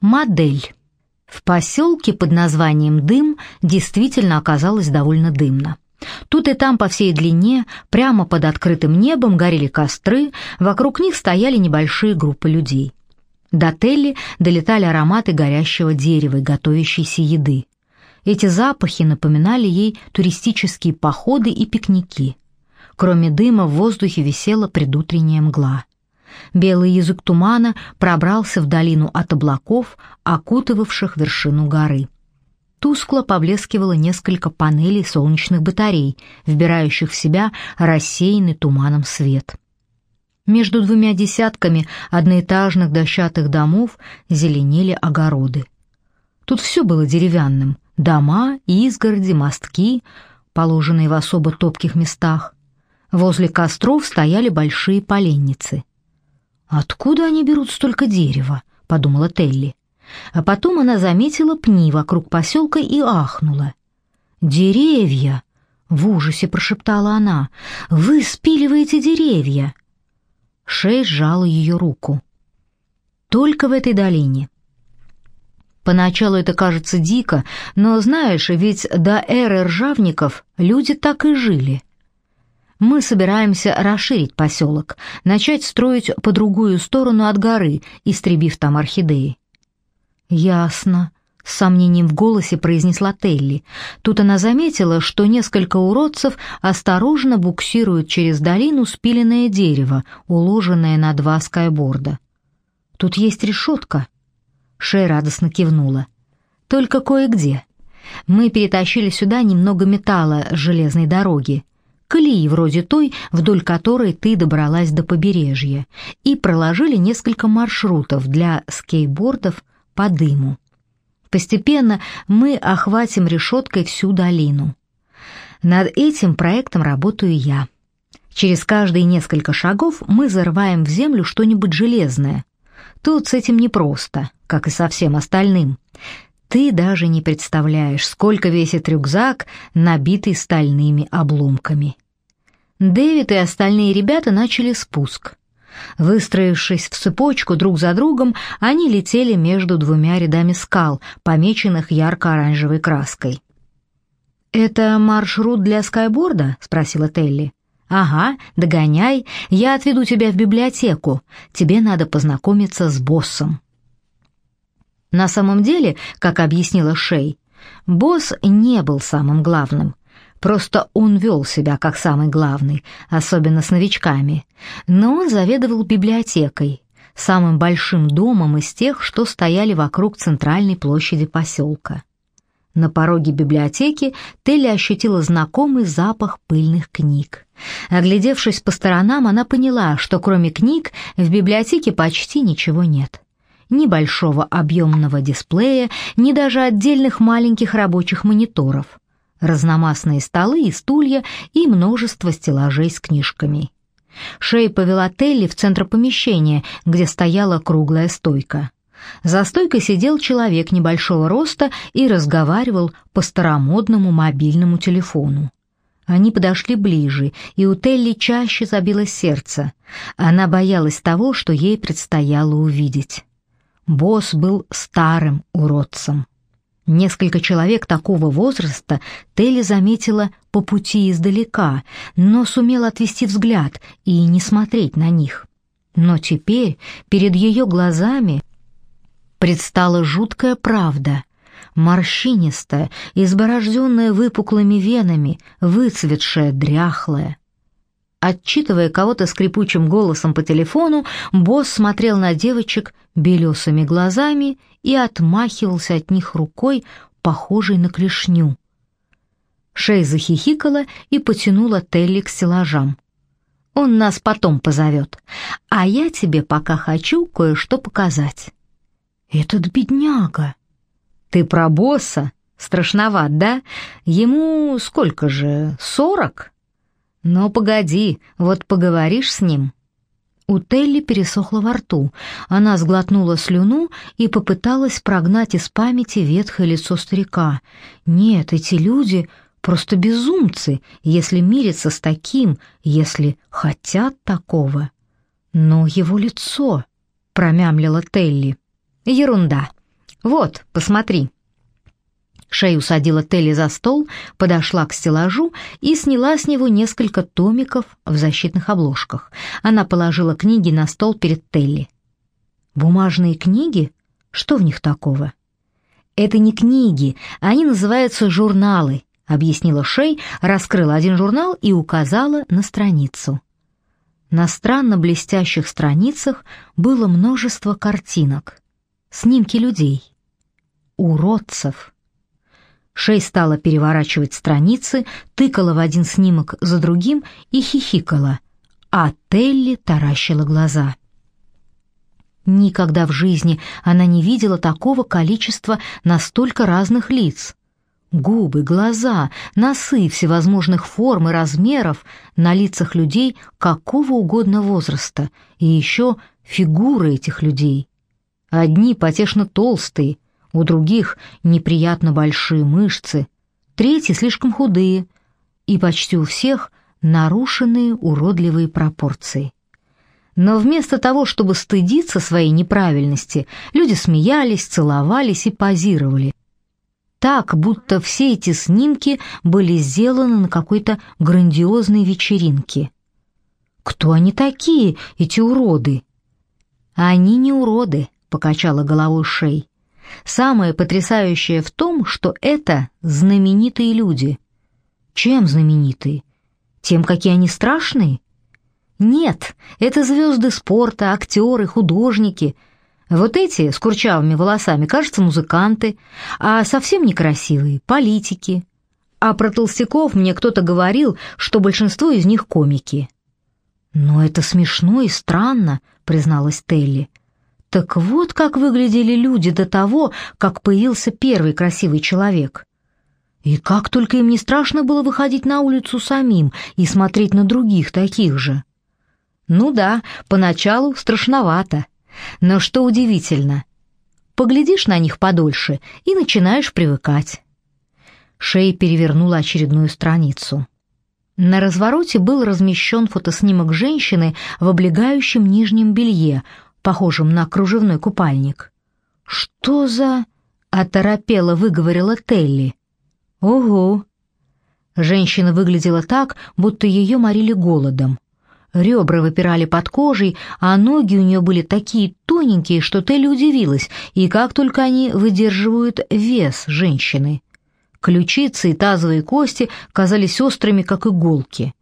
Модель. В поселке под названием Дым действительно оказалось довольно дымно. Тут и там по всей длине, прямо под открытым небом, горели костры, вокруг них стояли небольшие группы людей. До Телли долетали ароматы горящего дерева и готовящейся еды. Эти запахи напоминали ей туристические походы и пикники. Кроме дыма в воздухе висела предутренняя мгла. Белый язык тумана пробрался в долину от облаков, окутывавших вершину горы. Тускло поблескивало несколько панелей солнечных батарей, вбирающих в себя рассеянный туманом свет. Между двумя десятками одноэтажных дощатых домов зеленели огороды. Тут все было деревянным — дома, изгороди, мостки, положенные в особо топких местах. Возле костров стояли большие поленницы. «Откуда они берут столько дерева?» — подумала Телли. А потом она заметила пни вокруг поселка и ахнула. «Деревья!» — в ужасе прошептала она. «Вы спиливаете деревья!» Шей сжала ее руку. «Только в этой долине». Поначалу это кажется дико, но знаешь, ведь до эры ржавников люди так и жили. Мы собираемся расширить поселок, начать строить по другую сторону от горы, истребив там орхидеи. «Ясно», — с сомнением в голосе произнесла Телли. Тут она заметила, что несколько уродцев осторожно буксируют через долину спиленное дерево, уложенное на два скайборда. «Тут есть решетка». Шей радостно кивнула. «Только кое-где. Мы перетащили сюда немного металла с железной дороги, колеи вроде той, вдоль которой ты добралась до побережья, и проложили несколько маршрутов для скейтбордов по дыму. Постепенно мы охватим решеткой всю долину. Над этим проектом работаю я. Через каждые несколько шагов мы зарываем в землю что-нибудь железное. Тут с этим непросто, как и со всем остальным. Ты даже не представляешь, сколько весит рюкзак, набитый стальными обломками. Дэвид и остальные ребята начали спуск. Выстроившись в цепочку друг за другом, они летели между двумя рядами скал, помеченных ярко-оранжевой краской. «Это маршрут для скайборда?» — спросила Телли. «Ага, догоняй, я отведу тебя в библиотеку. Тебе надо познакомиться с боссом». На самом деле, как объяснила Шей, босс не был самым главным. Просто он вел себя как самый главный, особенно с новичками. Но он заведовал библиотекой, самым большим домом из тех, что стояли вокруг центральной площади поселка. На пороге библиотеки Телли ощутила знакомый запах пыльных книг. Оглядевшись по сторонам, она поняла, что кроме книг в библиотеке почти ничего нет. Ни большого объемного дисплея, ни даже отдельных маленьких рабочих мониторов разномастные столы и стулья и множество стеллажей с книжками. Шей повела Телли в центр помещения, где стояла круглая стойка. За стойкой сидел человек небольшого роста и разговаривал по старомодному мобильному телефону. Они подошли ближе, и у Телли чаще забилось сердце. Она боялась того, что ей предстояло увидеть. Босс был старым уродцем. Несколько человек такого возраста Телли заметила по пути издалека, но сумела отвести взгляд и не смотреть на них. Но теперь перед ее глазами предстала жуткая правда. Морщинистая, изборожденная выпуклыми венами, выцветшая, дряхлая. Отчитывая кого-то скрипучим голосом по телефону, босс смотрел на девочек белесыми глазами и отмахивался от них рукой, похожей на клешню. Шей захихикала и потянула Телли к стеллажам. «Он нас потом позовет, а я тебе пока хочу кое-что показать». «Этот бедняга!» «Ты про босса? Страшноват, да? Ему сколько же, сорок?» Но погоди, вот поговоришь с ним. У Телли пересохло во рту. Она сглотнула слюну и попыталась прогнать из памяти ветхое лицо старика. Нет, эти люди просто безумцы, если мирятся с таким, если хотят такого. Но его лицо, промямлила Телли. Ерунда. Вот, посмотри». Шей усадила Телли за стол, подошла к стеллажу и сняла с него несколько томиков в защитных обложках. Она положила книги на стол перед Телли. «Бумажные книги? Что в них такого?» «Это не книги, они называются журналы», — объяснила Шей, раскрыла один журнал и указала на страницу. На странно блестящих страницах было множество картинок, снимки людей, уродцев. Шей стала переворачивать страницы, тыкала в один снимок за другим и хихикала, а Телли таращила глаза. Никогда в жизни она не видела такого количества настолько разных лиц. Губы, глаза, носы всевозможных форм и размеров на лицах людей какого угодно возраста, и еще фигуры этих людей. Одни потешно толстые, у других неприятно большие мышцы, третьи слишком худые, и почти у всех нарушенные уродливые пропорции. Но вместо того, чтобы стыдиться своей неправильности, люди смеялись, целовались и позировали. Так, будто все эти снимки были сделаны на какой-то грандиозной вечеринке. Кто они такие, эти уроды? Они не уроды, покачала головой Шей. Самое потрясающее в том, что это знаменитые люди. Чем знаменитые? Тем, какие они страшные? Нет, это звезды спорта, актеры, художники. Вот эти с курчавыми волосами, кажется, музыканты, а совсем некрасивые — политики. А про толстяков мне кто-то говорил, что большинство из них комики. «Но это смешно и странно», — призналась Телли. «Так вот как выглядели люди до того, как появился первый красивый человек». И как только им не страшно было выходить на улицу самим и смотреть на других таких же. Ну да, поначалу страшновато. Но что удивительно, поглядишь на них подольше и начинаешь привыкать. Шей перевернула очередную страницу. На развороте был размещен фотоснимок женщины в облегающем нижнем белье, похожем на кружевной купальник. «Что за...» — оторопело выговорила Телли. «Ого!» Женщина выглядела так, будто ее морили голодом. Ребра выпирали под кожей, а ноги у нее были такие тоненькие, что Телли удивилась, и как только они выдерживают вес женщины. Ключицы и тазовые кости казались острыми, как иголки.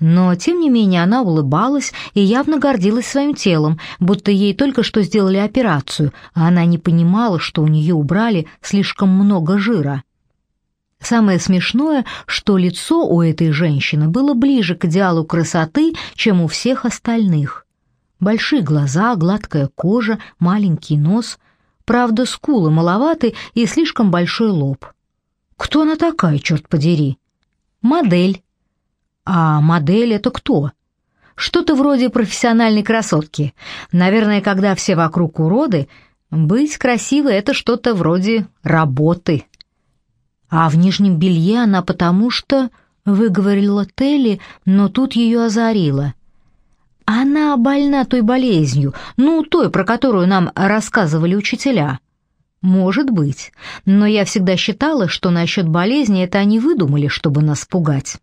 Но, тем не менее, она улыбалась и явно гордилась своим телом, будто ей только что сделали операцию, а она не понимала, что у нее убрали слишком много жира. Самое смешное, что лицо у этой женщины было ближе к идеалу красоты, чем у всех остальных. Большие глаза, гладкая кожа, маленький нос. Правда, скулы маловаты и слишком большой лоб. Кто она такая, черт подери? Модель. А модель — это кто? Что-то вроде профессиональной красотки. Наверное, когда все вокруг уроды, быть красивой — это что-то вроде работы. А в нижнем белье она потому что... Выговорила Телли, но тут ее озарило. Она больна той болезнью, ну, той, про которую нам рассказывали учителя. Может быть, но я всегда считала, что насчет болезни это они выдумали, чтобы нас пугать.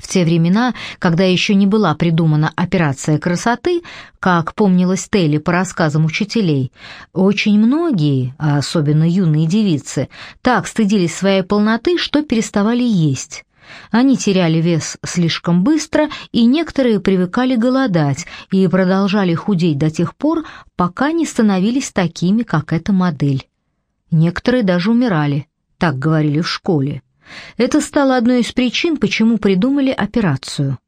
В те времена, когда еще не была придумана операция красоты, как помнилось Телли по рассказам учителей, очень многие, а особенно юные девицы, так стыдились своей полноты, что переставали есть. Они теряли вес слишком быстро, и некоторые привыкали голодать и продолжали худеть до тех пор, пока не становились такими, как эта модель. Некоторые даже умирали, так говорили в школе. Это стало одной из причин, почему придумали операцию.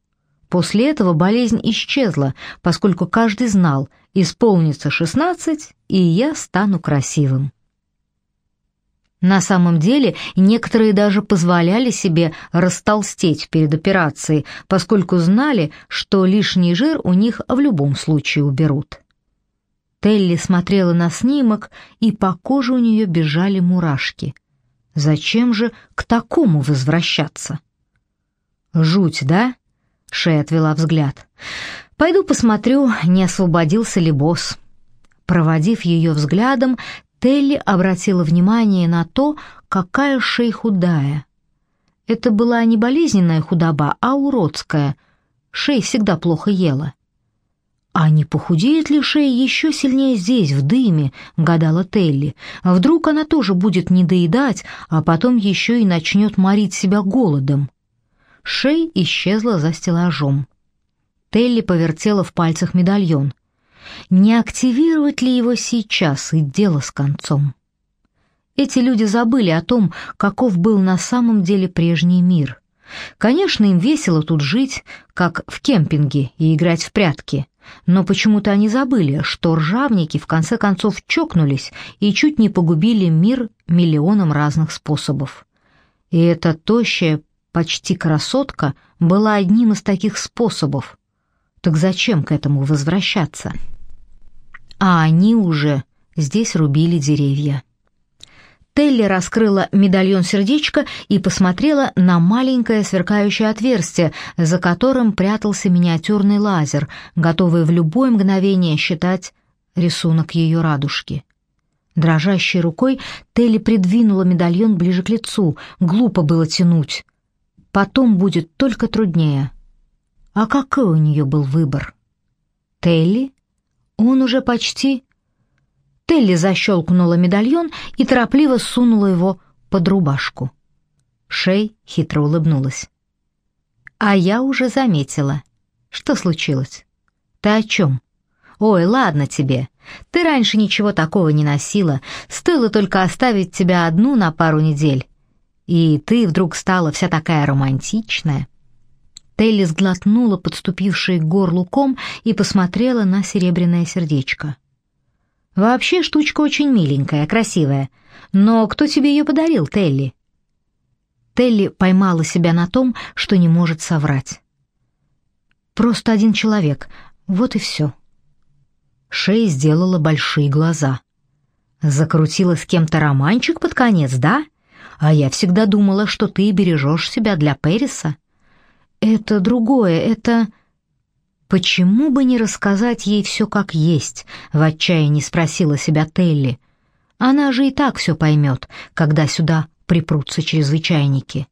После этого болезнь исчезла, поскольку каждый знал, исполнится 16, и я стану красивым. На самом деле, некоторые даже позволяли себе растолстеть перед операцией, поскольку знали, что лишний жир у них в любом случае уберут. Телли смотрела на снимок, и по коже у нее бежали мурашки. Зачем же к такому возвращаться? Жуть, да? Шея отвела взгляд. Пойду посмотрю, не освободился ли босс. Проводив ее взглядом, Телли обратила внимание на то, какая шея худая. Это была не болезненная худоба, а уродская. Шея всегда плохо ела. «А не похудеет ли шея еще сильнее здесь, в дыме?» — гадала Телли. «А вдруг она тоже будет недоедать, а потом еще и начнет морить себя голодом?» Шей исчезла за стеллажом. Телли повертела в пальцах медальон. Не активировать ли его сейчас и дело с концом? Эти люди забыли о том, каков был на самом деле прежний мир. Конечно, им весело тут жить, как в кемпинге, и играть в прятки. Но почему-то они забыли, что ржавники в конце концов чокнулись и чуть не погубили мир миллионом разных способов. И эта тощая, почти красотка была одним из таких способов. Так зачем к этому возвращаться? А они уже здесь рубили деревья. Телли раскрыла медальон сердечка и посмотрела на маленькое сверкающее отверстие, за которым прятался миниатюрный лазер, готовый в любое мгновение считать рисунок ее радужки. Дрожащей рукой Телли придвинула медальон ближе к лицу. Глупо было тянуть. Потом будет только труднее. А какой у нее был выбор? Телли? Он уже почти Телли защелкнула медальон и торопливо сунула его под рубашку. Шей хитро улыбнулась. «А я уже заметила. Что случилось? Ты о чем? Ой, ладно тебе. Ты раньше ничего такого не носила. Стоило только оставить тебя одну на пару недель. И ты вдруг стала вся такая романтичная». Телли сглотнула подступивший к горлу ком и посмотрела на серебряное сердечко. Вообще штучка очень миленькая, красивая. Но кто тебе ее подарил, Телли?» Телли поймала себя на том, что не может соврать. «Просто один человек. Вот и все». Шей сделала большие глаза. «Закрутила с кем-то романчик под конец, да? А я всегда думала, что ты бережешь себя для Периса». «Это другое, это...» Почему бы не рассказать ей все как есть, в отчаянии спросила себя Телли. Она же и так все поймет, когда сюда припрутся чрезвычайники.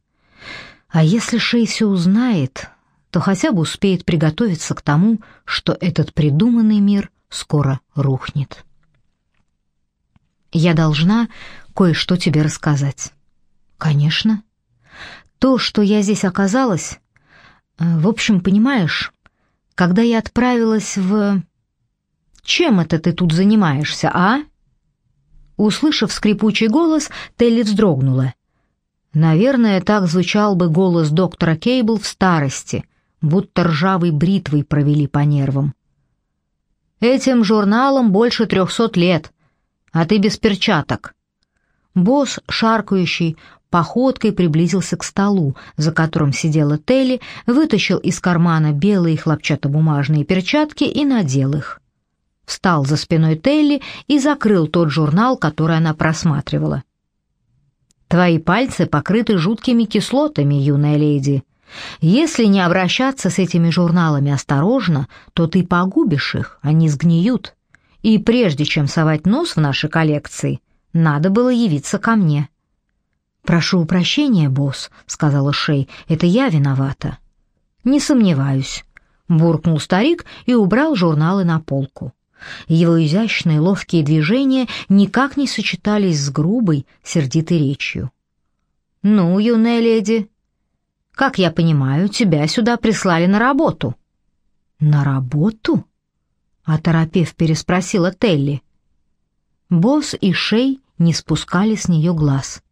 А если Шей все узнает, то хотя бы успеет приготовиться к тому, что этот придуманный мир скоро рухнет. Я должна кое-что тебе рассказать. Конечно. То, что я здесь оказалась, э, в общем, понимаешь, когда я отправилась в... Чем это ты тут занимаешься, а?» Услышав скрипучий голос, Телли вздрогнула. Наверное, так звучал бы голос доктора Кейбл в старости, будто ржавой бритвой провели по нервам. «Этим журналом больше трехсот лет, а ты без перчаток». Босс, шаркающий, походкой приблизился к столу, за которым сидела Телли, вытащил из кармана белые хлопчатобумажные перчатки и надел их. Встал за спиной Телли и закрыл тот журнал, который она просматривала. «Твои пальцы покрыты жуткими кислотами, юная леди. Если не обращаться с этими журналами осторожно, то ты погубишь их, они сгниют. И прежде чем совать нос в наши коллекции, надо было явиться ко мне». «Прошу прощения, босс», — сказала Шей, — «это я виновата». «Не сомневаюсь», — буркнул старик и убрал журналы на полку. Его изящные ловкие движения никак не сочетались с грубой, сердитой речью. «Ну, юная леди, как я понимаю, тебя сюда прислали на работу». «На работу?» — оторопев переспросила Телли. Босс и Шей не спускали с нее глаз.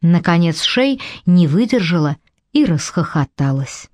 Наконец Шей не выдержала и расхохоталась.